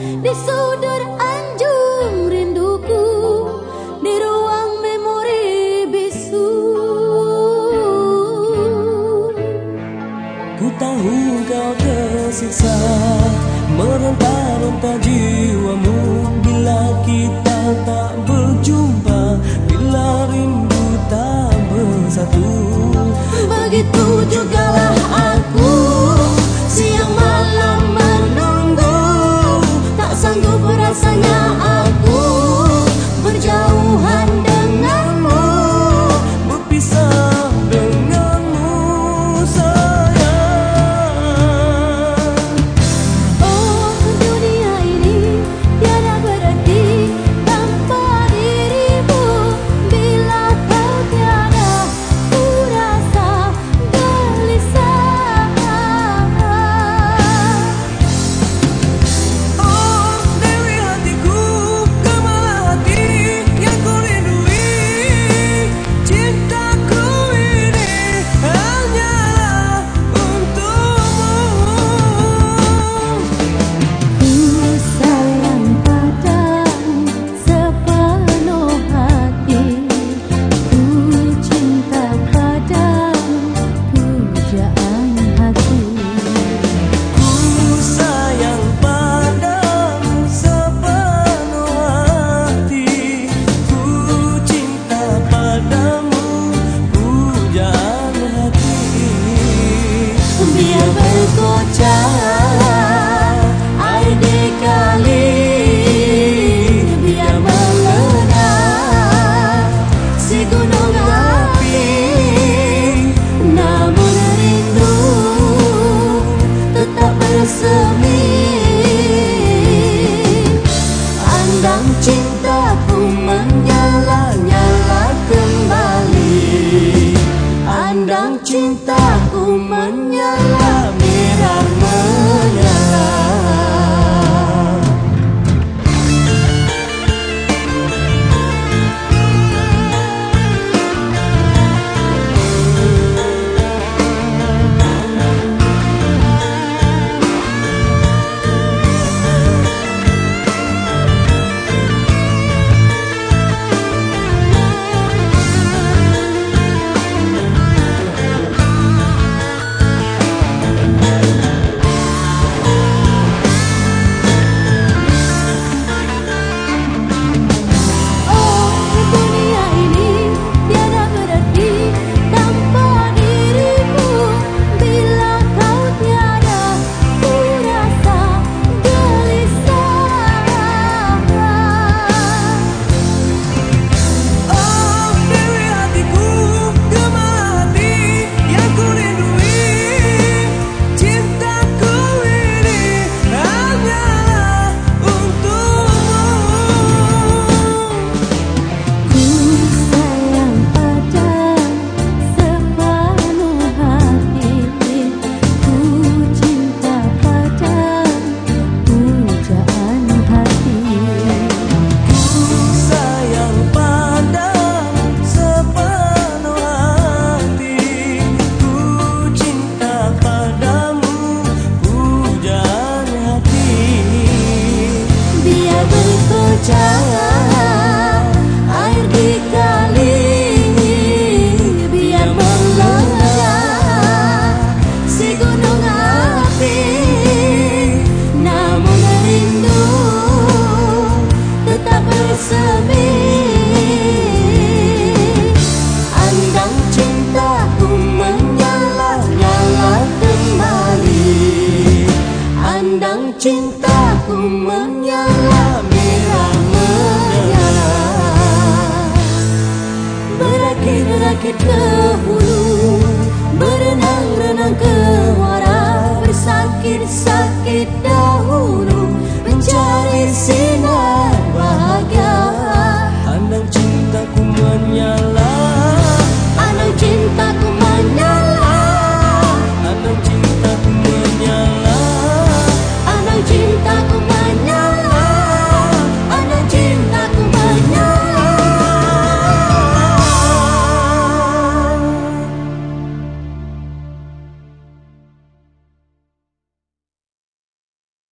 di sudut anjung rinduku di ruang memori bisu. Ku tahu kau tersiksa meronta-ronta jiwamu. Bila kita tak berjumpa bila rindu tak bersatu. Begitu jugalah aku memandang cintaku menyala merah menyala. Berakit-rakit ke hulu Berenang-renang ke muara Bersakit-sakit dahulu.